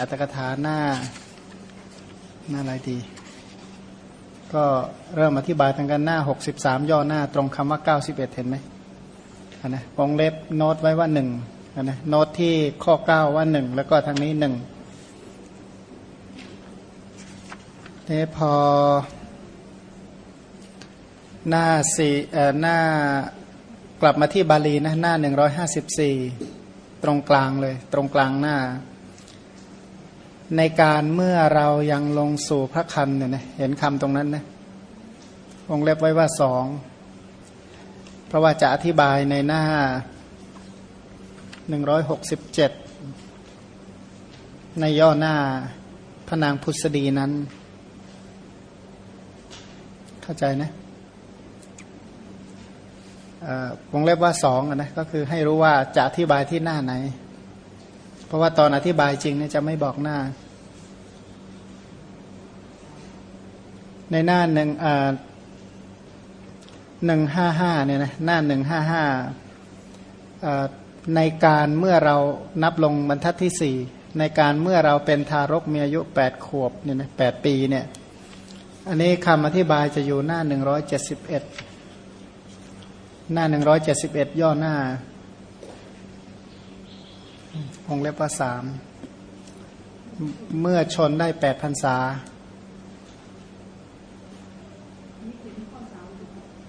อัตถกถาหน้าหน้าอะไรดี ก็เริ่มอธิบายทางกันหน้า 63 ย่อหน้าตรงคำว่า 91 เห็นไหมอันนะวงเล็บโน้ตไว้ว่าหนึ่งอันนะโน้ตที่ข้อ 9 ว่าหนึ่งแล้วก็ทางนี้หนึ่งเีพอหน้าสี่เอ่อหน้ากลับมาที่บาลีนะหน้า 154 ตรงกลางเลย ตรงกลางหน้า ในการเมื่อเรายังลงสู่พระคันเนี่ยนะเห็นคำตรงนั้นนะวงเล็บไว้ว่าสองเพราะว่าจะอธิบายในหน้าหนึ่งร้อยหกสิบเจ็ดในย่อหน้าพระนางพุทธดีนั้น เข้าใจนะวงเล็บว่าสองนะก็คือให้รู้ว่าจะอธิบายที่หน้าไหน เพราะว่าตอนอธิบายจริงเนี่ยจะไม่บอกหน้า ในหน้าหนึ่งหนึ่งห้าห้าเนี่ยนะหน้าหนึ่งห้าห้าในการเมื่อเรานับลงบรรทัดที่สี่ในการเมื่อเราเป็นทารกมีอายุแปดขวบเนี่ยนะแปดปีเนี่ยอันนี้คำอธิบายจะอยู่หน้าหนึ่งร้อยเจ็ดสิบเอ็ดหน้าหนึ่งร้อยเจ็ดสิบเอ็ดย่อหน้าองเล็บว่าสามเมื่อชนได้แปดพรรษา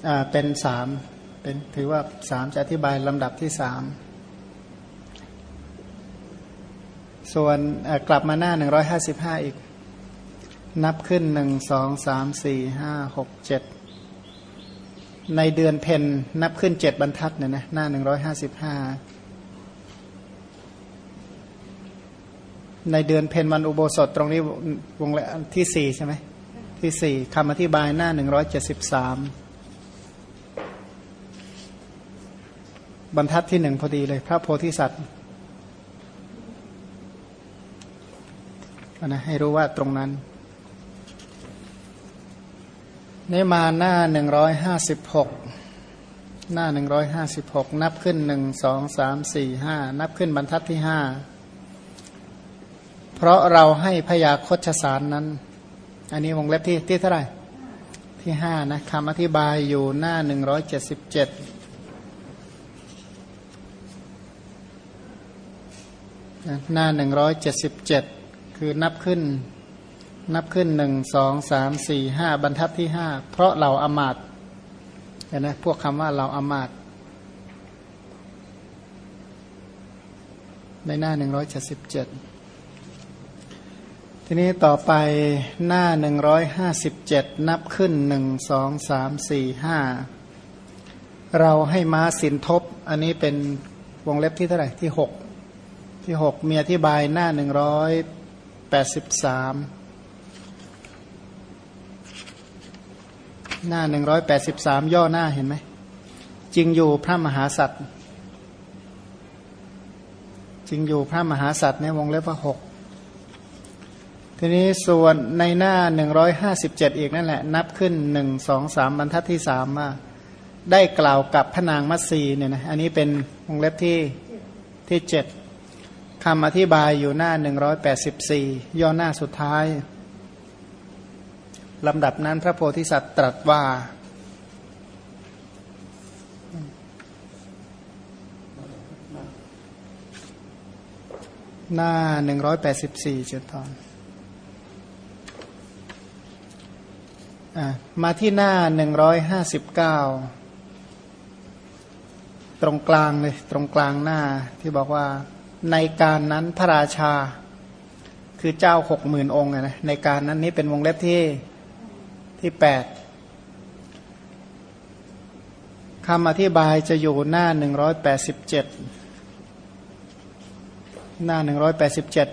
อ่าเป็นสามเป็นถือว่าสามจะอธิบายลำดับที่สามส่วนกลับมาหน้าหนึ่งร้อยห้าสิบห้าอีก นับขึ้นหนึ่งสองสามสี่ห้าหกเจ็ดในเดือนเพนนับขึ้นเจ็ดบรรทัดเนี่ยนะหน้าหนึ่งร้อยห้าสิบห้าในเดือนเพนวันอุโบสถตรงนี้วงเล็บที่สี่ใช่ไหมที่สี่คำอธิบายหน้าหนึ่งร้อยเจ็ดสิบสาม บรรทัดที่หนึ่งพอดีเลย พระโพธิสัตว์นะให้รู้ว่าตรงนั้นนี่มาหน้าหนึ่งร้อยห้าสิบหกหน้าหนึ่งร้อยห้าสิบหกนับขึ้นหนึ่งสองสามสี่ห้านับขึ้นบรรทัดที่ห้าเพราะเราให้พยาคตสารนั้น อันนี้วงเล็บที่ที่เท่าไหร่ที่ห้านะคำอธิบายอยู่หน้าหนึ่งร้อยเจ็ดสิบเจ็ด หน้าหนึ่งร้อยเจ็ดสิบเจ็ดคือนับขึ้น นับขึ้นหนึ่งสองสามสี่ห้าบรรทัดที่ห้าเพราะเราอมาตเห็นไหมพวกคำว่าเราอมาตในหน้าหนึ่งร้อยเจ็ดสิบเจ็ดทีนี้ต่อไปหน้าหนึ่งร้อยห้าสิบเจ็ดนับขึ้นหนึ่งสองสามสี่ห้าเราให้ม้าสินทบ อันนี้เป็นวงเล็บที่เท่าไหร่ที่หก ที่หกมีอธิบายหน้าหนึ่งร้อยแปดสิบสามหน้าหนึ่งร้อยแปดสิบสามย่อหน้าเห็นไหมจริงอยู่พระมหาสัตว์จริงอยู่พระมหาสัตว์ในวงเล็บว่าหกทีนี้ส่วนในหน้าหนึ่งร้อยห้าสิบเจ็ดอีกนั่นแหละ นับขึ้นหนึ่งสองสามบรรทัดที่สามว่าได้กล่าวกับพระนางมัตสีเนี่ยนะอันนี้เป็นวงเล็บที่ที่เจ็ด คำอธิบายอยู่หน้า 184 ย่อหน้าสุดท้ายลำดับนั้นพระโพธิสัตว์ตรัสว่า หน้า 184 เจตอนมาที่หน้า 159 ตรงกลางเลย ตรงกลางหน้าที่บอกว่า ในการนั้นพระราชา คือเจ้าหกหมื่นองค์นะในการนั้นนี้เป็นวงเล็บที่ที่แปดคำอธิบายจะอยู่หน้าหนึ่งร้อยแปดสิบเจ็ดหน้าหนึ่งร้อยแปดสิบเจ็ด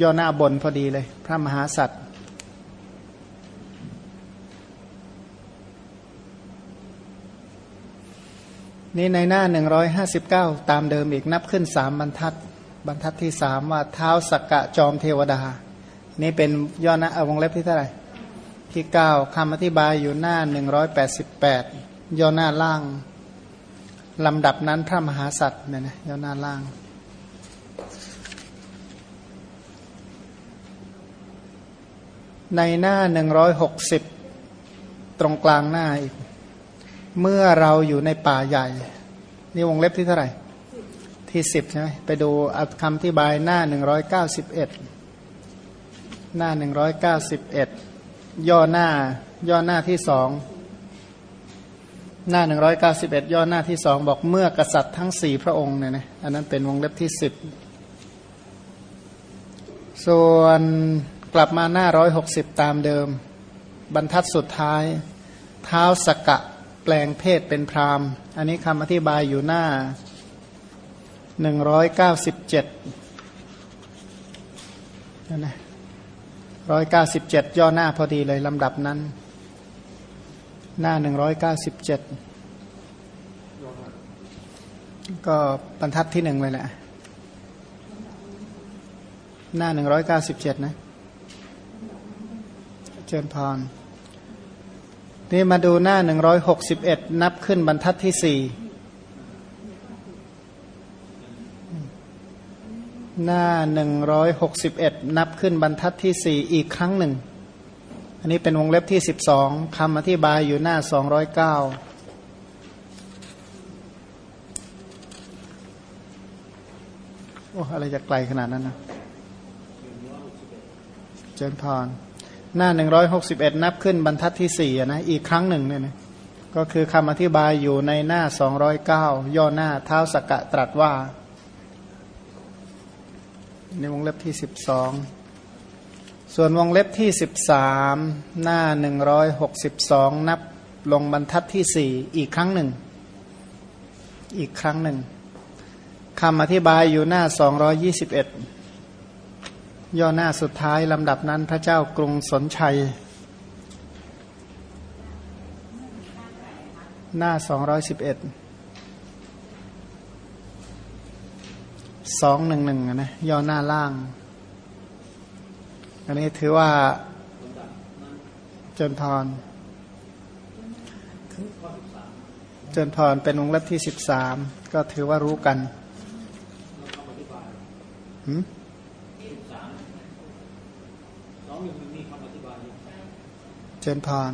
ย่อหน้าบนพอดีเลย พระมหาสัตว์ นี่ในหน้าหนึ่งร้อยห้าสิบเก้าตามเดิมอีกนับขึ้นสามบรรทัด บรรทัดที่สามว่าเท้าสักกะจอมเทวดา นี่เป็นย่อนะวงเล็บที่เท่าไหร่ ที่เก้าคำอธิบายอยู่หน้าหนึ่งร้อยแปดสิบแปดย่อหน้าล่าง ลำดับนั้นพระมหาสัตว์เนี่ยนะย่อหน้าล่างในหน้าหนึ่งร้อยหกสิบตรงกลางหน้าอีก เมื่อเราอยู่ในป่าใหญ่ นี่วงเล็บที่เท่าไหร่ ที่สิบใช่ไหมไปดูคำที่บายหน้าหนึ่งร้อยเก้าสิบเอ็ดหน้าหนึ่งร้อยเก้าสิบเอ็ดย่อหน้า ย่อหน้าที่สองหน้าหนึ่งร้อยเก้าสิบเอ็ดย่อหน้าที่สองบอกเมื่อกษัตริย์ทั้งสี่พระองค์เนี่ยนะอันนั้นเป็นวงเล็บที่สิบส่วนกลับมาหน้าร้อยหกสิบตามเดิม บรรทัดสุดท้าย เท้าสกะ แปลงเพศเป็นพรามอันนี้คำอธิบายอยู่หน้าหนึ่งร้อยเก้าสิบเจ็ดนั่นนะร้อยเก้าสิบเจ็ดย่อหน้าพอดีเลยลำดับนั้น หน้าหนึ่งร้อยเก้าสิบเจ็ดก็บรรทัดที่หนึ่งเลยแหละหน้าหนึ่งร้อยเก้าสิบเจ็ดนะ เจริญพร นี่มาดูหน้าหนึ่งร้อยหกสิบเอ็ดนับขึ้นบรรทัดที่สี่หน้าหนึ่งร้อยหกสิบเอ็ดนับขึ้นบรรทัดที่สี่อีกครั้งหนึ่ง อันนี้เป็นวงเล็บที่สิบสองคำอธิบายอยู่หน้าสองร้อยเก้าโอ้อะไรจะไกลขนาดนั้นนะ เจนพร หน้าหนึ่งร้อยหกสิบเอ็ดนับขึ้นบรรทัดที่สี่นะอีกครั้งหนึ่งเนี่ยนะก็คือคำอธิบายอยู่ในหน้าสองร้อยเก้าย่อหน้าเท้าสกกะตรัสว่า ในวงเล็บที่สิบสองส่วนวงเล็บที่สิบสามหน้าหนึ่งร้อยหกสิบสองนับลงบรรทัดที่สี่อีกครั้งหนึ่ง อีกครั้งหนึ่งคำอธิบายอยู่หน้าสองร้อยี่สิบเอ็ด ย่อหน้าสุดท้ายลำดับนั้นพระเจ้ากรุงสนชัย หน้าสองร้อยสิบเอ็ดสองหนึ่งหนึ่งนะย่อหน้าล่าง อันนี้ถือว่าจนพร จนพรเป็นวงเล็บที่สิบสามก็ถือว่ารู้กันหืม เจนพร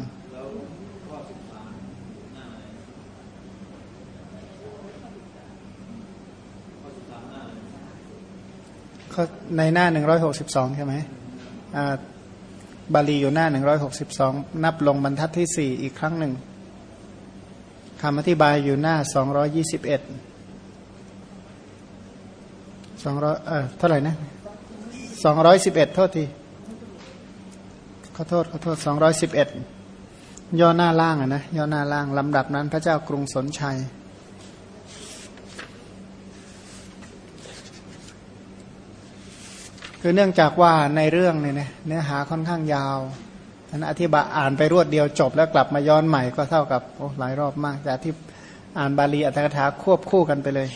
ในหน้าหนึ่งร้อยหกสิบสองใช่ไหมบาลีอยู่หน้าหนึ่งร้อยหกสิบสองนับลงบรรทัดที่สี่อีกครั้งหนึ่งคำอธิบายอยู่หน้าสองร้อยี่สิบเอ็ดสองร้อยเออเท่าไหร่นะสองร้อยสิบเอ็ดโทษที อโทษขอโทษสองร้อยสิบเอ็ดย่อหน้าล่างอะนะย่อหน้าล่างลำดับนั้นพระเจ้ากรุงสนชัย คือเนื่องจากว่าในเรื่องเนี่ยเนื้อหาค่อนข้างยาวอันอธิบายอ่านไปรวดเดียวจบแล้วกลับมาย้อนใหม่ก็เท่ากับโอ้หลายรอบมากแต่ที่อ่านบาลีอัตถกถาควบคู่กันไปเลย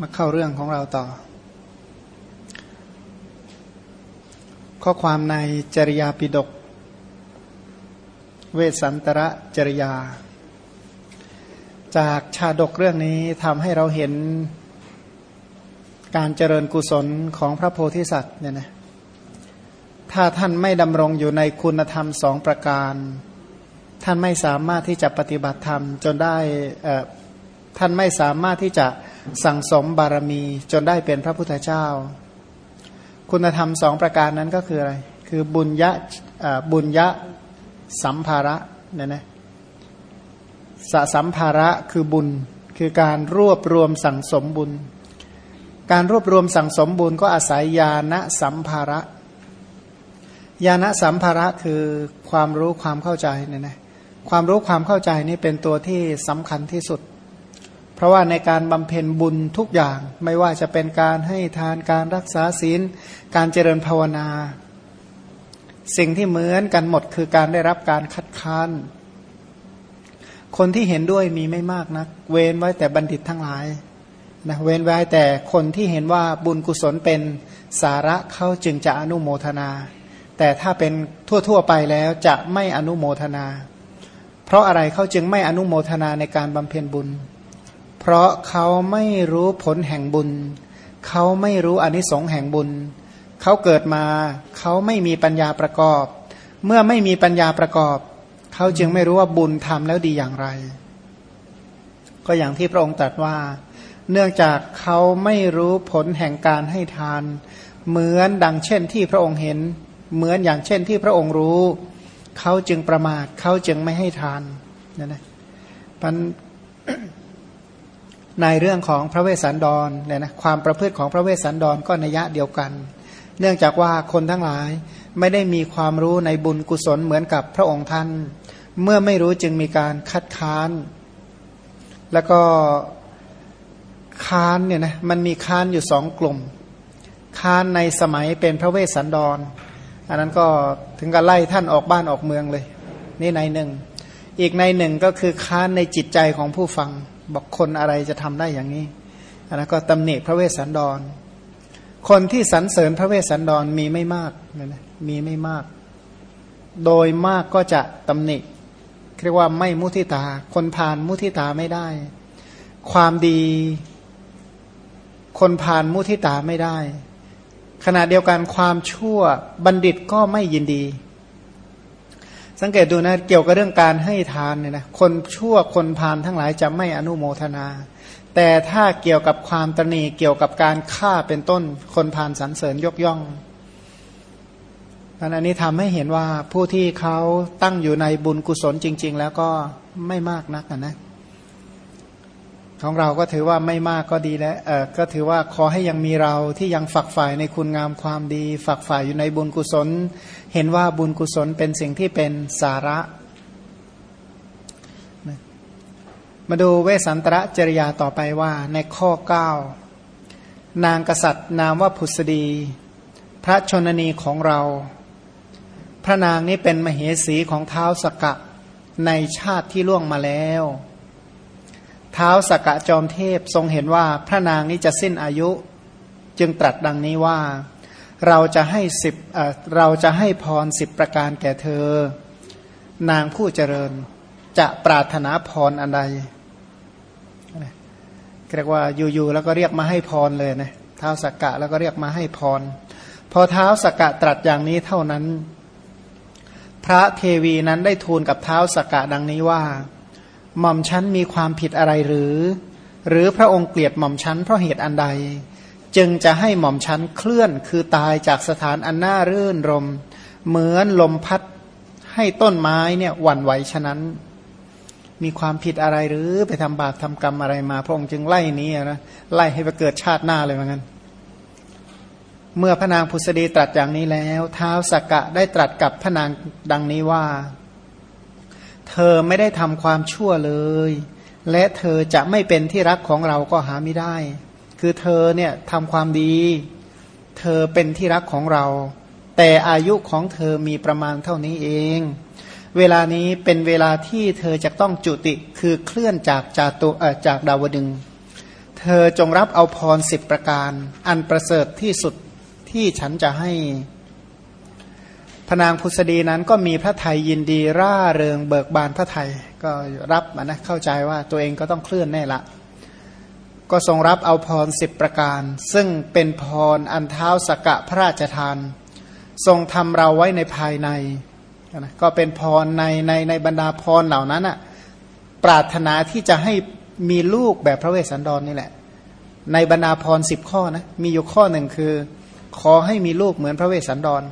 มาเข้าเรื่องของเราต่อ ข้อความในจริยาปิดก เวสันตระจริยา จากชาดกเรื่องนี้ทำให้เราเห็นการเจริญกุศลของพระโพธิสัตว์เนี่ยนะถ้าท่านไม่ดำรงอยู่ในคุณธรรมสองประการ ท่านไม่สามารถที่จะปฏิบัติธรรมจนได้ท่านไม่สามารถที่จะ สั่งสมบารมีจนได้เป็นพระพุทธเจ้า คุณธรรมสองประการนั้นก็คืออะไร คือบุญยะบุญยะสัมภาระเนี่ยนะสสัมภาระคือบุญคือการรวบรวมสั่งสมบุญ การรวบรวมสั่งสมบุญก็อาศัยญาณสัมภาระญาณสัมภาระคือความรู้ความเข้าใจเนี่ยนะความรู้ความเข้าใจนี่เป็นตัวที่สำคัญที่สุด ราะว่าในการบำเพ็ญบุญทุกอย่าง ไม่ว่าจะเป็นการให้ทานการรักษาศีล การเจริญภาวนา สิ่งที่เหมือนกันหมดคือการได้รับการคัดค้านคนที่เห็นด้วยมีไม่มากนะเว้นไว้แต่บัณฑิตทั้งหลายนะเว้นไว้แต่คนที่เห็นว่าบุญกุศลเป็นสาระเขาจึงจะอนุโมทนา แต่ถ้าเป็นทั่วๆไปแล้วจะไม่อนุโมทนา เพราะอะไรเขาจึงไม่อนุโมทนาในการบำเพ็ญบุญ เพราะเขาไม่รู้ผลแห่งบุญ เขาไม่รู้อนิสงส์แห่งบุญ เขาเกิดมาเขาไม่มีปัญญาประกอบ เมื่อไม่มีปัญญาประกอบ เขาจึงไม่รู้ว่าบุญทำแล้วดีอย่างไร ก็อย่างที่พระองค์ตรัสว่า เนื่องจากเขาไม่รู้ผลแห่งการให้ทาน เหมือนดังเช่นที่พระองค์เห็น เหมือนอย่างเช่นที่พระองค์รู้ เขาจึงประมาทเขาจึงไม่ให้ทานนั่นนะพัน ในเรื่องของพระเวสสันดรเนี่ยนะความประพฤติของพระเวสสันดรก็นัยยะเดียวกัน เนื่องจากว่าคนทั้งหลายไม่ได้มีความรู้ในบุญกุศลเหมือนกับพระองค์ท่าน เมื่อไม่รู้จึงมีการคัดค้าน แล้วก็ค้านเนี่ยนะมันมีค้านอยู่สองกลุ่ม ค้านในสมัยเป็นพระเวสสันดร อันนั้นก็ถึงกับไล่ท่านออกบ้านออกเมืองเลย นี่ในหนึ่ง อีกในหนึ่งก็คือค้านในจิตใจของผู้ฟัง บอกคนอะไรจะทำได้อย่างนี้อันนั้นก็ตำหนิพระเวสสันดร คนที่สรรเสริญพระเวสสันดรมีไม่มากนะมีไม่มาก โดยมากก็จะตำหนิเรียกว่าไม่มุทิตา คนผ่านมุทิตาไม่ได้ ความดี คนผ่านมุทิตาไม่ได้ ขณะเดียวกันความชั่วบัณฑิตก็ไม่ยินดี สังเกตดูนะเกี่ยวกับเรื่องการให้ทานเนี่ยนะคนชั่วคนพานทั้งหลายจะไม่อนุโมทนา แต่ถ้าเกี่ยวกับความตนีเกี่ยวกับการฆ่าเป็นต้นคนพานสรรเสริญยกย่องอันนี้ทำให้เห็นว่าผู้ที่เขาตั้งอยู่ในบุญกุศลจริง ๆ แล้วก็ไม่มากนักนะ ของเราก็ถือว่าไม่มากก็ดีแล้วเออก็ถือว่าขอให้ยังมีเราที่ยังฝักฝ่ายในคุณงามความดี ฝักฝ่ายอยู่ในบุญกุศล เห็นว่าบุญกุศลเป็นสิ่งที่เป็นสาระ มาดูเวสันตระจริยาต่อไปว่าในข้อ 9 นางกษัตริย์ นามว่าพุษดี พระชนนีของเรา พระนางนี้เป็นมเหสีของเท้าสกะในชาติที่ล่วงมาแล้ว ท้าสกกะจอมเทพทรงเห็นว่าพระนางนี้จะสิ้นอายุ จึงตรัสดังนี้ว่า เราจะให้สิบเราจะให้พรสิบประการแก่เธอ นางผู้เจริญจะปรารถนาพรอันใดเรียกว่าอยู่ๆแล้วก็เรียกมาให้พรเลยนะเท้าสกกะแล้วก็เรียกมาให้พร พอเท้าสกกะตรัสอย่างนี้เท่านั้น พระเทวีนั้นได้ทูลกับเท้าสกกะดังนี้ว่า หม่อมชั้นมีความผิดอะไรหรือ หรือพระองค์เกลียดหม่อมชั้นเพราะเหตุอันใด จึงจะให้หม่อมชั้นเคลื่อนคือตายจากสถานอันน่ารื่นรม เหมือนลมพัดให้ต้นไม้เนี่ยหวั่นไหวฉะนั้น มีความผิดอะไรหรือไปทำบาปทำกรรมอะไรมา พระองค์จึงไล่นี้นะไล่ให้ไปเกิดชาติหน้าเลยเหมือนกันเมื่อพระนางพุทธดีตรัสอย่างนี้แล้ว เท้าสักกะได้ตรัสกับพระนางดังนี้ว่า เธอไม่ได้ทำความชั่วเลย และเธอจะไม่เป็นที่รักของเราก็หาไม่ได้ คือเธอเนี่ยทำความดี เธอเป็นที่รักของเรา แต่อายุของเธอมีประมาณเท่านี้เอง เวลานี้เป็นเวลาที่เธอจะต้องจุติคือเคลื่อนจากจาตุจากดาวดึง เธอจงรับเอาพรสิบประการ อันประเสริฐที่สุดที่ฉันจะให้ พนางพุทธดีนั้นก็มีพระไทยยินดีร่าเริงเบิกบานพระไทยก็รับนะเข้าใจว่าตัวเองก็ต้องเคลื่อนแน่ละ ก็ทรงรับเอาพรสิบประการ ซึ่งเป็นพรอันเท้าสกกะพระราชทาน ทรงทำเราไว้ในภายในนะก็เป็นพรในในในบรรดาพรเหล่านั้นอะปรารถนาที่จะให้มีลูกแบบพระเวสสันดรนนี่แหละ ในบรรดาพรสิบข้อนะมีอยู่ข้อหนึ่งคือ ขอให้มีลูกเหมือนพระเวสสันดร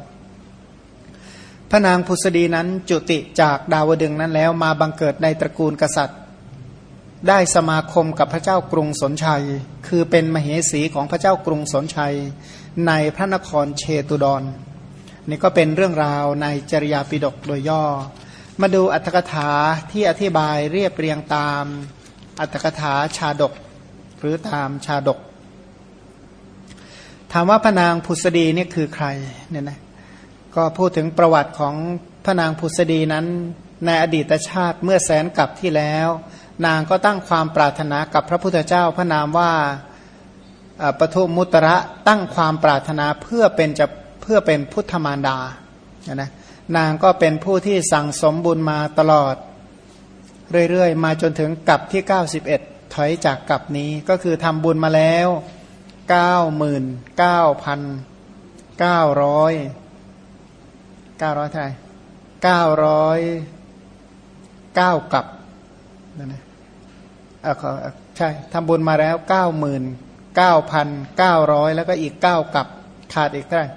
พระนางพุษดีนั้นจุติจากดาวดึงนั้นแล้วมาบังเกิดในตระกูลกษัตริย์ ได้สมาคมกับพระเจ้ากรุงสนชัย คือเป็นมเหสีของพระเจ้ากรุงสนชัย ในพระนครเชตุดร นี่ก็เป็นเรื่องราวในจริยาปิฎกโดยย่อ มาดูอัตถกถาที่อธิบายเรียบเรียงตามอัตถกถาชาดก หรือตามชาดก ถามว่าพระนางพุษดีนี่คือใครเนี่ยนะ ก็พูดถึงประวัติของพระนางพุษดีนั้น ในอดีตชาติเมื่อแสนกับที่แล้ว นางก็ตั้งความปรารถนากับพระพุทธเจ้าพระนามว่าปทุมุตระตั้งความปรารถนาเพื่อเป็นจะเพื่อเป็นพุทธมารดานะนางก็เป็นผู้ที่สั่งสมบุญมาตลอด เรื่อยๆ มาจนถึงกับที่ 91 ถอยจากกับนี้ก็คือทำบุญมาแล้วเก้าหมื่น เก้าร้อยเท่าไหร่เก้าร้อยเก้ากับนั่นนะเออใช่ทำบุญมาแล้วเก้าหมื่นเก้าพันเก้าร้อยแล้วก็อีกเก้ากับขาดอีกเท่าไหร่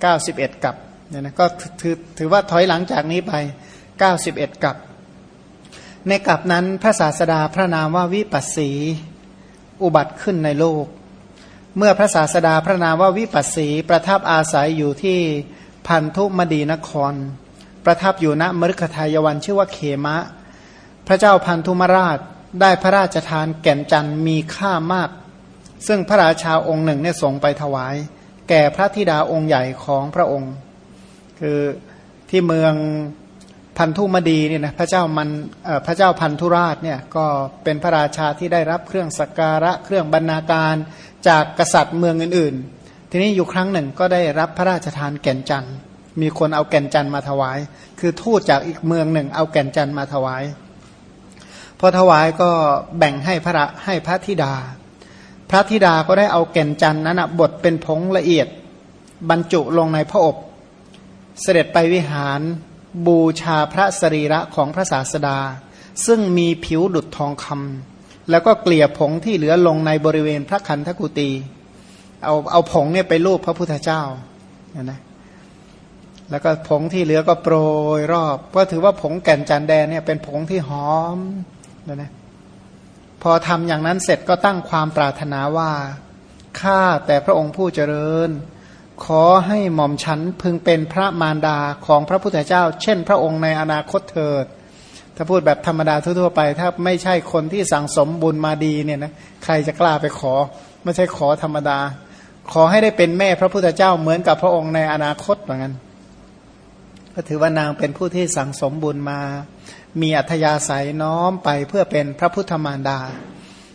เก้าสิบเอ็ดกับเนี่ยนะก็ถือถือว่าถอยหลังจากนี้ไปเก้าสิบเอ็ดกับ ในกับนั้นพระศาสดาพระนามว่าวิปัสสีอุบัติขึ้นในโลก เมื่อพระศาสดาพระนามว่าวิปัสสีประทับอาศัยอยู่ที่ พันธุมดีนคร ประทับอยู่ณมฤคทายวันชื่อว่าเขมะ พระเจ้าพันธุมราชได้พระราชทานแก่นจันทร์มีค่ามาก ซึ่งพระราชาองค์หนึ่งเนี่ยส่งไปถวาย แก่พระธิดาองค์ใหญ่ของพระองค์ คือที่เมืองพันธุมดีเนี่ยนะพระเจ้ามันพระเจ้าพันธุราชเนี่ยก็เป็นพระราชาที่ได้รับเครื่องสักการะเครื่องบรรณาการจากกษัตริย์เมืองอื่นๆ ทีนี้อยู่ครั้งหนึ่งก็ได้รับพระราชทานแก่นจันทร์มีคนเอาแก่นจันทร์มาถวาย คือทูตจากอีกเมืองหนึ่งเอาแก่นจันทร์มาถวาย พอถวายก็แบ่งให้พระให้พระธิดา พระธิดาก็ได้เอาแก่นจันทร์นั้นบดเป็นผงละเอียด บรรจุลงในพระอบ เสด็จไปวิหารบูชาพระสรีระของพระศาสดา ซึ่งมีผิวดุดทองคำแล้วก็เกลี่ยผงที่เหลือลงในบริเวณพระคันธกุตี เอาเอาผงเนี่ยไปรูปพระพุทธเจ้านะแล้วก็ผงที่เหลือก็โปรยรอบ ก็ถือว่าผงแก่นจันแดนเนี่ยเป็นผงที่หอมนะนะพอทำอย่างนั้นเสร็จก็ตั้งความปรารถนาว่าข้าแต่พระองค์ผู้เจริญ ขอให้หม่อมฉันพึงเป็นพระมารดาของพระพุทธเจ้า เช่น พระองค์ในอนาคตเถิด ถ้าพูดแบบธรรมดาทั่วๆไป ถ้าไม่ใช่คนที่สั่งสมบุญมาดีเนี่ยนะใครจะกล้าไปขอ ไม่ใช่ขอธรรมดา ขอให้ได้เป็นแม่พระพุทธเจ้าเหมือนกับพระองค์ในอนาคตเหมือนกันก็ถือว่านางเป็นผู้ที่สั่งสมบุญมา มีอัธยาศัยน้อมไปเพื่อเป็นพระพุทธมารดา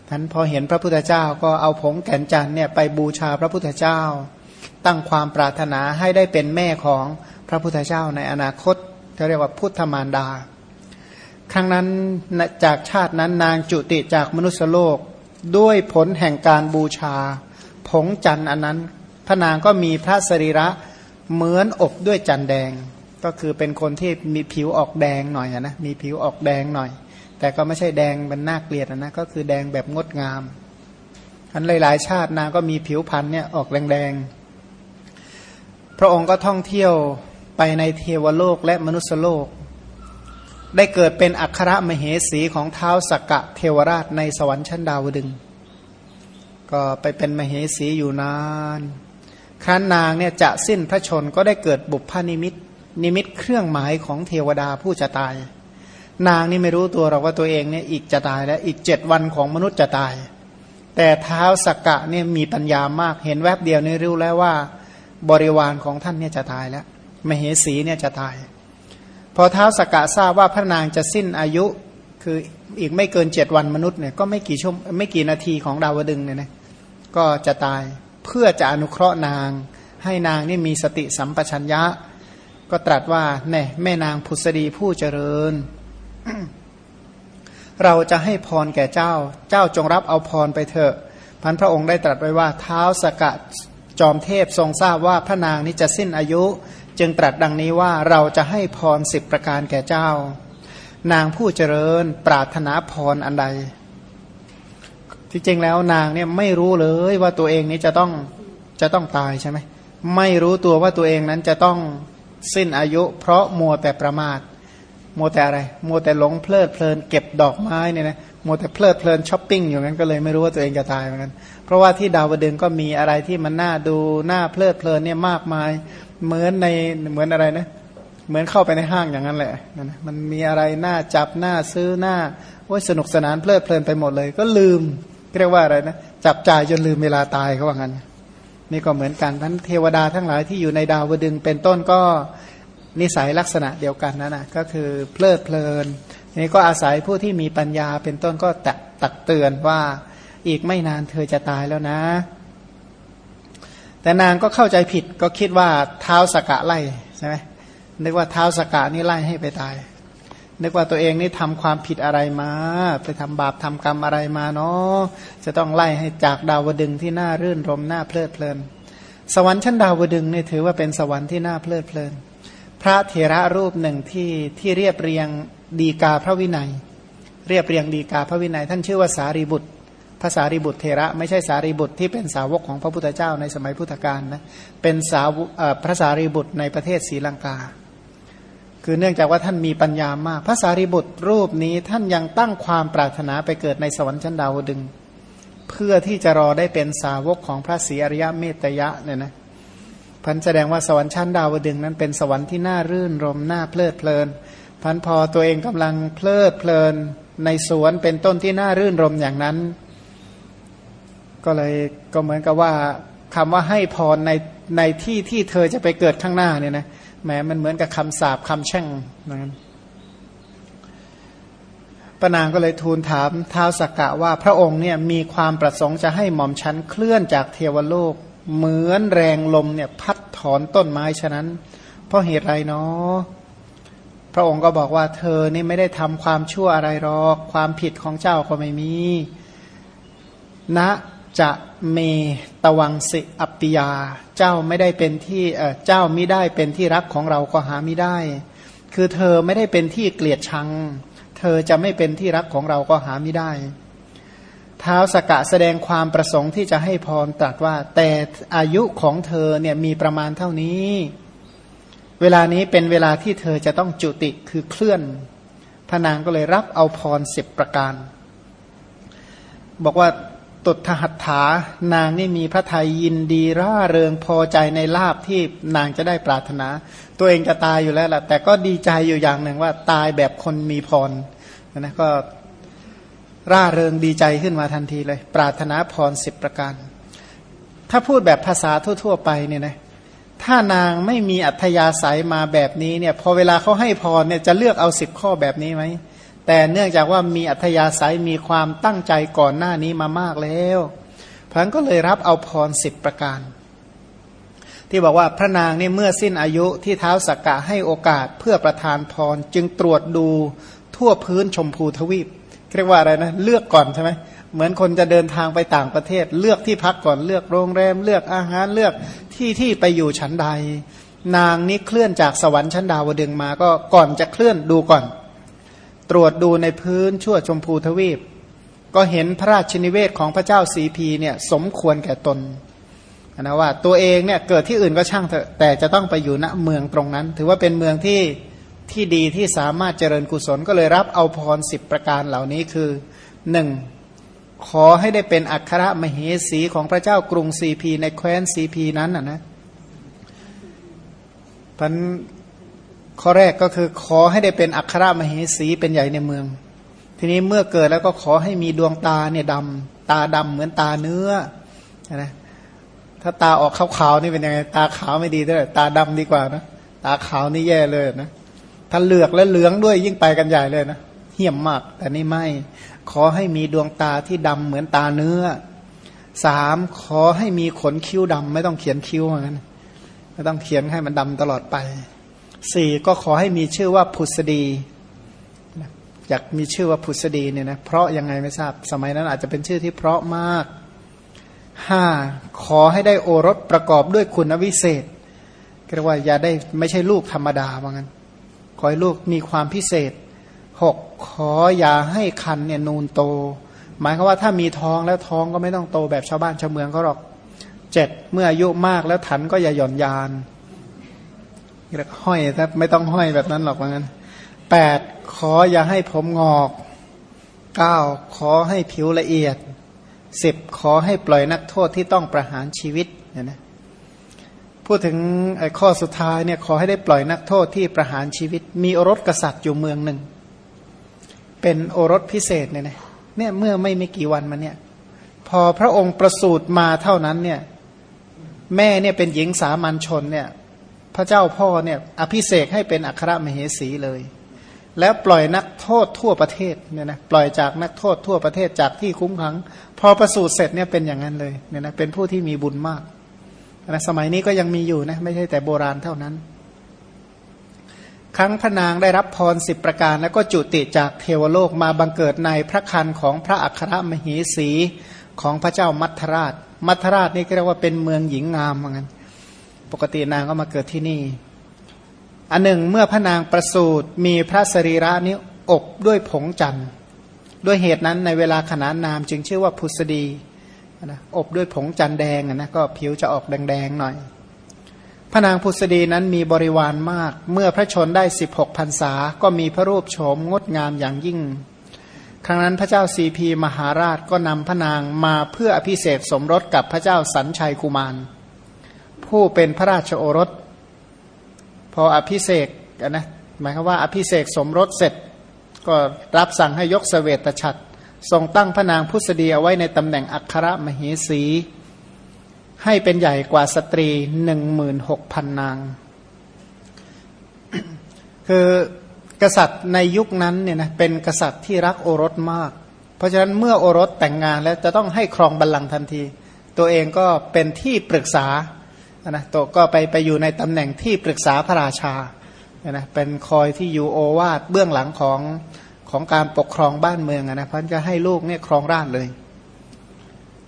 ท่านพอเห็นพระพุทธเจ้าก็เอาผงแก่นจันเนี่ยไปบูชาพระพุทธเจ้า ตั้งความปรารถนาให้ได้เป็นแม่ของพระพุทธเจ้าในอนาคตเขาเรียกว่าพุทธมารดา ครั้งนั้นจากชาตินั้นนางจุติจากมนุษยโลกด้วยผลแห่งการบูชา ผงจันอันนั้น พระนางก็มีพระสรีระเหมือนอบด้วยจันแดง ก็คือเป็นคนที่มีผิวออกแดงหน่อยนะมีผิวออกแดงหน่อย แต่ก็ไม่ใช่แดงเป็นน่าเกลียดนะก็คือแดงแบบงดงามอันหลายๆชาตินางก็มีผิวพันธุ์เนี่ยออกแดงๆพระองค์ก็ท่องเที่ยวไปในเทวโลกและมนุษยโลก ได้เกิดเป็นอัครมเหสีของเท้าสกกะเทวราชในสวรรค์ชั้นดาวดึง ก็ไปเป็นมเหสีอยู่นาน ครั้นนางเนี่ยจะสิ้นพระชนก็ได้เกิดบุพพานิมิต นิมิตเครื่องหมายของเทวดาผู้จะตาย นางนี่ไม่รู้ตัวหรอกว่าตัวเองเนี่ยอีกจะตายแล้วอีกเจ็ดวันของมนุษย์จะตาย แต่เท้าสักกะเนี่ยมีปัญญามากเห็นแวบเดียวนี่รู้แล้วว่า บริวารของท่านเนี่ยจะตายแล้ว มเหสีเนี่ยจะตาย พอเท้าสักกะทราบว่าพระนางจะสิ้นอายุคืออีกไม่เกินเจ็ดวันมนุษย์เนี่ยก็ไม่กี่ชั่วไม่กี่นาทีของดาวดึงเนี่ยนะ ก็จะตายเพื่อจะอนุเคราะห์นาง ให้นางนี่มีสติสัมปชัญญะ ก็ตรัสว่าแน่แม่นางพุษดีผู้เจริญ เราจะให้พรแก่เจ้า เจ้าจงรับเอาพรไปเถอะพันพระองค์ได้ตรัสไว้ว่าเท้าสกะจอมเทพทรงทราบว่าพระนางนี้จะสิ้นอายุ จึงตรัสดังนี้ว่าเราจะให้พรสิบประการแก่เจ้า นางผู้เจริญปรารถนาพรอันใด ที่จริงแล้วนางเนี่ยไม่รู้เลยว่าตัวเองนี้จะต้องจะต้องตายใช่ไหมไม่รู้ตัวว่าตัวเองนั้นจะต้องสิ้นอายุ เพราะมัวแต่ประมาทมัวแต่อะไรมัวแต่หลงเพลิดเพลินเก็บดอกไม้เนี่ยนะมัวแต่เพลิดเพลินช้อปปิ้งอยู่งั้นก็เลยไม่รู้ว่าตัวเองจะตายเหมือนกันเพราะว่าที่ดาวดึงก็มีอะไรที่มันน่าดูน่าเพลิดเพลินเนี่ยมากมาย เหมือนในเหมือนอะไรนะเหมือนเข้าไปในห้างอย่างนั้นแหละนะมันมีอะไรน่าจับน่าซื้อน่าโอ้ยสนุกสนานเพลิดเพลินไปหมดเลย ก็ลืม เรียกว่าอะไรนะ จับจ่ายจนลืมเวลาตายเขาว่างั้น นี่ก็เหมือนกันท่านเทวดาทั้งหลายที่อยู่ในดาวดึงเป็นต้นก็นิสัยลักษณะเดียวกันนั่นนะก็คือเพลิดเพลินนี่ก็อาศัยผู้ที่มีปัญญาเป็นต้นก็ตักตักเตือนว่าอีกไม่นานเธอจะตายแล้วนะ แต่นางก็เข้าใจผิดก็คิดว่าเท้าสกะไล่ใช่ไหมนึกว่าเท้าสกะนี่ไล่ให้ไปตาย นึกว่าตัวเองนี่ทำความผิดอะไรมา ไปทำบาปทำกรรมอะไรมาเนาะจะต้องไล่ให้จากดาวดึงที่น่ารื่นรมน่าเพลิดเพลิน สวรรค์ชั้นดาวดึงนี่ถือว่าเป็นสวรรค์ที่น่าเพลิดเพลิน พระเถระรูปหนึ่งที่ที่เรียบเรียงดีกาพระวินัย เรียบเรียงดีกาพระวินัย ท่านชื่อว่าสารีบุตรภาษารีบุตรเทระไม่ใช่สารีบุตรที่เป็นสาวกของพระพุทธเจ้าในสมัยพุทธกาลนะเป็นสาวพระสารีบุตรในประเทศศรีลังกา คือเนื่องจากว่าท่านมีปัญญามาก พระสารีบุตรรูปนี้ท่านยังตั้งความปรารถนาไปเกิดในสวรรค์ชั้นดาวดึง เพื่อที่จะรอได้เป็นสาวกของพระศรีอริยเมตยะเนี่ยนะพันแสดงว่าสวรรค์ชั้นดาวดึงนั้นเป็นสวรรค์ที่น่ารื่นรมน่าเพลิดเพลิน พันพอตัวเองกำลังเพลิดเพลินในสวนเป็นต้นที่น่ารื่นรมอย่างนั้น ก็เลยก็เหมือนกับว่าคำว่าให้พรในในที่ที่เธอจะไปเกิดข้างหน้าเนี่ยนะ แหมมันเหมือนกับคำสาปคำแช่งนั้นปนางก็เลยทูลถามท้าวสกกะว่าพระองค์เนี่ยมีความประสงค์จะให้หม่อมชั้นเคลื่อนจากเทวโลก เหมือนแรงลมเนี่ยพัดถอนต้นไม้ฉะนั้น เพราะเหตุไรเนาะพระองค์ก็บอกว่าเธอนี่ไม่ได้ทำความชั่วอะไรหรอก ความผิดของเจ้าก็ไม่มีณนะ จะเมตวังสิอัปิยา เจ้าไม่ได้เป็นที่เจ้าม่ได้เป็นที่รักของเราก็หาไม่ได้ คือเธอไม่ได้เป็นที่เกลียดชัง เธอจะไม่เป็นที่รักของเราก็หาไม่ได้ท้าวสกะแสดงความประสงค์ที่จะให้พรตรัสว่า แต่อายุของเธอเนี่ยมีประมาณเท่านี้ เวลานี้เป็นเวลาที่เธอจะต้องจุติคือเคลื่อนพระนางก็เลยรับเอาพรสิบประการ บอกว่า ตุทหัตถานางนี่มีพระทัยยินดีร่าเริงพอใจในลาบที่นางจะได้ปรารถนา ตัวเองจะตายอยู่แล้วแหละแต่ก็ดีใจอยู่อย่างหนึ่งว่าตายแบบคนมีพรนะก็ร่าเริงดีใจขึ้นมาทันทีเลย ปรารถนาพรสิบประการ ถ้าพูดแบบภาษาทั่ว ๆ ไปเนี่ยนะถ้านางไม่มีอัธยาศัยมาแบบนี้เนี่ย พอเวลาเขาให้พรเนี่ยจะเลือกเอาสิบข้อแบบนี้ไหม แต่เนื่องจากว่ามีอัธยาศัยมีความตั้งใจก่อนหน้านี้มามากแล้วพันก็เลยรับเอาพรสิบประการ ที่บอกว่าพระนางนี่เมื่อสิ้นอายุที่เท้าสักกะให้โอกาสเพื่อประทานพรจึงตรวจดูทั่วพื้นชมพูทวีปเรียกว่าอะไรนะเลือกก่อนใช่ไหมเหมือนคนจะเดินทางไปต่างประเทศ เลือกที่พักก่อนเลือกโรงแรม เลือกอาหารเลือกที่ที่ไปอยู่ชั้นใด นางนี้เคลื่อนจากสวรรค์ชั้นดาวดึงมาก็ก่อนจะเคลื่อนดูก่อน ตรวจดูในพื้นชั่วชมพูทวีป ก็เห็นพระราชนิเวศของพระเจ้าสีพีเนี่ยสมควรแก่ตนนะว่าตัวเองเนี่ยเกิดที่อื่นก็ช่างเถอะแต่จะต้องไปอยู่ณเมืองตรงนั้น ถือว่าเป็นเมืองที่ที่ดีที่สามารถเจริญกุศลก็เลยรับเอาพรสิบประการเหล่านี้คือหนึ่งขอให้ได้เป็นอัครมเหสีของพระเจ้ากรุงซีพีในแคว้นซีพีนั้นนะนะพัน ข้อแรกก็คือขอให้ได้เป็นอัครมเหสีเป็นใหญ่ในเมือง ทีนี้เมื่อเกิดแล้วก็ขอให้มีดวงตาเนี่ยดำตาดำเหมือนตาเนื้อนะถ้าตาออกขาวๆนี่เป็นยังไงตาขาวไม่ดีด้วยตาดำดีกว่านะตาขาวนี่แย่เลยนะถ้าเหลือกและเหลืองด้วยยิ่งไปกันใหญ่เลยนะเหี้ยมมาก แต่นี่ไม่ขอให้มีดวงตาที่ดำเหมือนตาเนื้อสามขอให้มีขนคิ้วดำไม่ต้องเขียนคิ้วเหมือนกันไม่ต้องเขียนให้มันดำตลอดไป สี่ก็ขอให้มีชื่อว่าพุทธดีอยากมีชื่อว่าพุทธดีเนี่ยนะเพราะยังไงไม่ทราบสมัยนั้นอาจจะเป็นชื่อที่เพราะมากห้าขอให้ได้โอรสประกอบด้วยคุณวิเศษเรียกว่าอย่าได้ไม่ใช่ลูกธรรมดาว่างั้น ขอให้ลูกมีความพิเศษหกขออย่าให้คันเนี่ยนูนโต หมายความว่าถ้ามีท้องแล้วท้องก็ไม่ต้องโตแบบชาวบ้านชาวเมืองเขาหรอกเจ็ดเมื่ออายุมากแล้วถันก็อย่าหย่อนยาน ห้อยถ้าไม่ต้องห้อยแบบนั้นหรอกว่างั้นแปดขออย่าให้ผมงอกเก้าขอให้ผิวละเอียดสิบขอให้ปล่อยนักโทษที่ต้องประหารชีวิตเนี่ยนะพูดถึงไอ้ข้อสุดท้ายเนี่ยขอให้ได้ปล่อยนักโทษที่ประหารชีวิต มีโอรสกษัตริย์อยู่เมืองหนึ่ง เป็นโอรสพิเศษเนี่ยนะเนี่ยเมื่อไม่ไม่กี่วันมาเนี่ย พอพระองค์ประสูติมาเท่านั้นเนี่ย แม่เนี่ยเป็นหญิงสามัญชนเนี่ย ระเจ้าพ่อเนี่ยอภิเษกให้เป็นอัครมเหสีเลย แล้วปล่อยนักโทษทั่วประเทศเนี่ยนะปล่อยจากนักโทษทั่วประเทศจากที่คุ้มขัง พอประสูติเสร็จเนี่ยเป็นอย่างนั้นเลยเนี่ยนะเป็นผู้ที่มีบุญมากนะสมัยนี้ก็ยังมีอยู่นะไม่ใช่แต่โบราณเท่านั้น ครั้งพระนางได้รับพรสิบประการ แล้วก็จุติจากเทวโลกมาบังเกิดในพระคันของพระอัครมเหสีของพระเจ้ามัทราช มัทราชนี่ก็เรียกว่าเป็นเมืองหญิงงามเหมือนกัน ปกตินางก็มาเกิดที่นี่ อันหนึ่งเมื่อพระนางประสูติมีพระสรีระนี้อบด้วยผงจันทร์ด้วยเหตุนั้นในเวลาขนานนามจึงชื่อว่าพุษดีนะอบด้วยผงจันแดงนะก็ผิวจะออกแดงๆหน่อย พระนางพุษดีนั้นมีบริวารมาก เมื่อพระชนได้ 16พรรษา ก็มีพระรูปโฉมงดงามอย่างยิ่ง ครั้งนั้นพระเจ้าสีพีมหาราชก็นำพระนางมาเพื่ออภิเษกสมรสกับพระเจ้าสัญชัยกุมาร ผู้เป็นพระราชโอรส พออภิเษกนะหมายความว่าอภิเษกสมรสเสร็จ ก็รับสั่งให้ยกสเสวตฉัตรทรงตั้งพระนางพุทธดีเอาไว้ในตำแหน่งอัครมเหสี ให้เป็นใหญ่กว่าสตรีหนึ่งหมื่นหกพันนาง คือกษัตริย์ในยุคนั้นเนี่ยนะเป็นกษัตริย์ที่รักโอรสมาก เพราะฉะนั้นเมื่อโอรสแต่งงานแล้วจะต้องให้ครองบัลลังก์ทันที ตัวเองก็เป็นที่ปรึกษา นะตัวก็ไปไปอยู่ในตำแหน่งที่ปรึกษาพระราชานะเป็นคอยที่อยู่โอวาทเบื้องหลังของของการปกครองบ้านเมืองนะพันจะให้ลูกเนี่ยครองราชเลย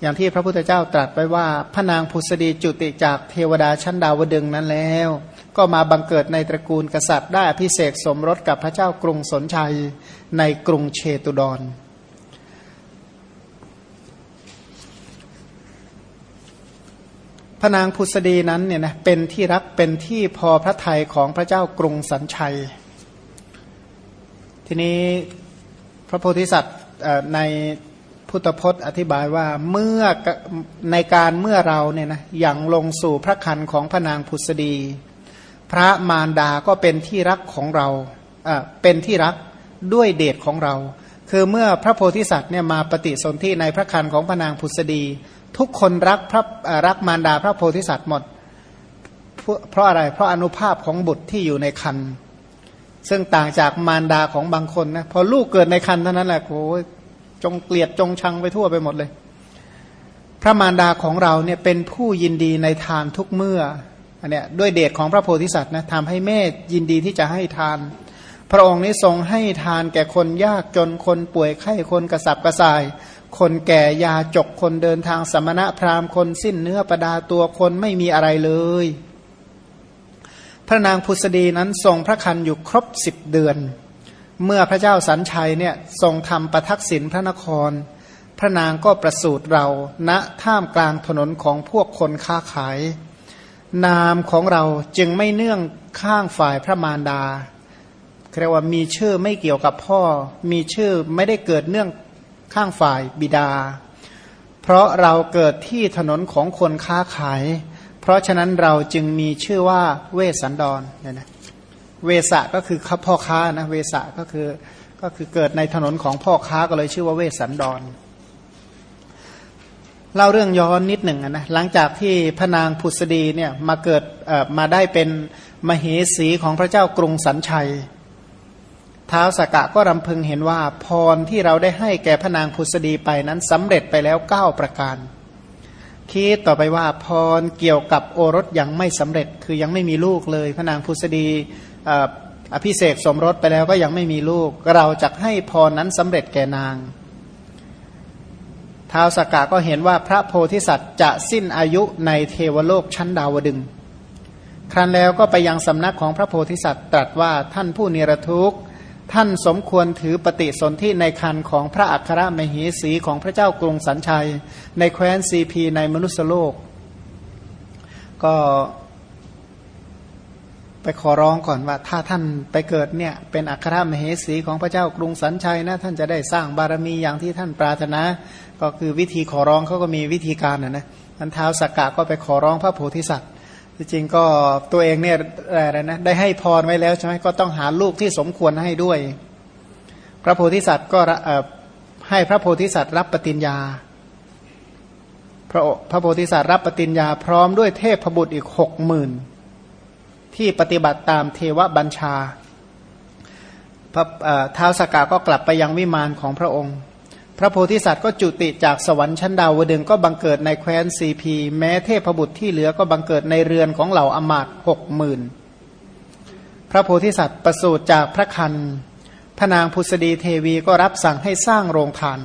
อย่างที่พระพุทธเจ้าตรัสไว้ว่าพระนางพุษดีจุติจากเทวดาชั้นดาวดึงนั้นแล้ว ก็มาบังเกิดในตระกูลกษัตริย์ได้พิเศษสมรสกับพระเจ้ากรุงสนชัยในกรุงเชตุดร พระนางพุษดีนั้นเนี่ยนะเป็นที่รักเป็นที่พอพระทัยของพระเจ้ากรุงสันชัย ทีนี้พระโพธิสัตว์ในพุทธพจน์อธิบายว่าเมื่อในการเมื่อเราเนี่ยนะอย่างลงสู่พระคันของพระนางพุษดี พระมารดาก็เป็นที่รักของเราเป็นที่รักด้วยเดชของเรา คือเมื่อพระโพธิสัตว์เนี่ยมาปฏิสนธิในพระคันของพระนางพุษดี ทุกคนรักพระรักมารดาพระโพธิสัตว์หมด เพราะอะไรเพราะอนุภาพของบุตรที่อยู่ในคันซึ่งต่างจากมารดาของบางคนนะพอลูกเกิดในคันเท่านั้นแหละโอ้ยจงเกลียดจงชังไปทั่วไปหมดเลย พระมารดาของเราเนี่ยเป็นผู้ยินดีในทานทุกเมื่ออันเนี้ยด้วยเดชของพระโพธิสัตว์นะทำให้แม่ยินดีที่จะให้ทาน พระองค์นี้ทรงให้ทานแก่คนยากจนคนป่วยไข้คนกระสับกระส่าย คนแก่ยาจกคนเดินทางสมณะพราหมณ์คนสิ้นเนื้อประดาตัวคนไม่มีอะไรเลย พระนางพุษดีนั้นทรงพระคันอยู่ครบสิบเดือน เมื่อพระเจ้าสันชัยเนี่ยทรงทำประทักษิณพระนคร พระนางก็ประสูติเราณท่ามกลางถนนของพวกคนค้าขาย นามของเราจึงไม่เนื่องข้างฝ่ายพระมารดาเรียกว่ามีชื่อไม่เกี่ยวกับพ่อ มีชื่อไม่ได้เกิดเนื่อง ข้างฝ่ายบิดา เพราะเราเกิดที่ถนนของคนค้าขาย เพราะฉะนั้นเราจึงมีชื่อว่าเวสันดรเนี่ยนะเวสะก็คือพ่อค้านะเวสะก็คือก็คือเกิดในถนนของพ่อค้าก็เลยชื่อว่าเวสันดรเล่าเรื่องย้อนนิดหนึ่งนะหลังจากที่พระนางพุษดีเนี่ยมาเกิดมาได้เป็นมเหสีของพระเจ้ากรุงสันชัย ท้าวสกกะก็รำพึงเห็นว่าพรที่เราได้ให้แก่พระนางพุษดีไปนั้นสำเร็จไปแล้วเก้าประการ คิดต่อไปว่าพรเกี่ยวกับโอรสยังไม่สำเร็จคือยังไม่มีลูกเลย พระนางพุษดีอภิเศกสมรสไปแล้วก็ยังไม่มีลูก เราจะให้พรนั้นสำเร็จแก่นางท้าวสกกะก็เห็นว่าพระโพธิสัตว์จะสิ้นอายุในเทวโลกชั้นดาวดึง ครั้นแล้วก็ไปยังสำนักของพระโพธิสัตว์ตรัสว่าท่านผู้เนรทุกข์ ท่านสมควรถือปฏิสนธิในคันของพระอัครมเหสีของพระเจ้ากรุงสันชัย ในแคว้นซีพีในมนุษยโลก ก็ไปขอร้องก่อนว่าถ้าท่านไปเกิดเนี่ยเป็นอัครมเหสีของพระเจ้ากรุงสันชัยนะ ท่านจะได้สร้างบารมีอย่างที่ท่านปรารถนา ก็คือวิธีขอร้องเขาก็มีวิธีการนะนะอันเท้าสักกะก็ไปขอร้องพระโพธิสัตว์ จริงก็ตัวเองเนี่ยอะไรนะได้ให้พรไว้แล้วใช่ไหมก็ต้องหาลูกที่สมควรให้ด้วย พระโพธิสัตว์ก็ให้พระโพธิสัตว์รับปฏิญญา พระพระโพธิสัตว์รับปฏิญญาพร้อมด้วยเทพบุตรอีกหกหมื่นที่ปฏิบัติตามเทวบัญชาพระท้าวสกาก็กลับไปยังวิมานของพระองค์ พระโพธิสัตว์ก็จุติจากสวรรค์ชั้นดาวดึงก็บังเกิดในแคว้นซีพี แม้เทพบุตรที่เหลือก็บังเกิดในเรือนของเหล่าอมาตหกหมื่นพระโพธิสัตว์ประสูติจากพระคันพระนางพุษดีเทวีก็รับสั่งให้สร้างโรงทาน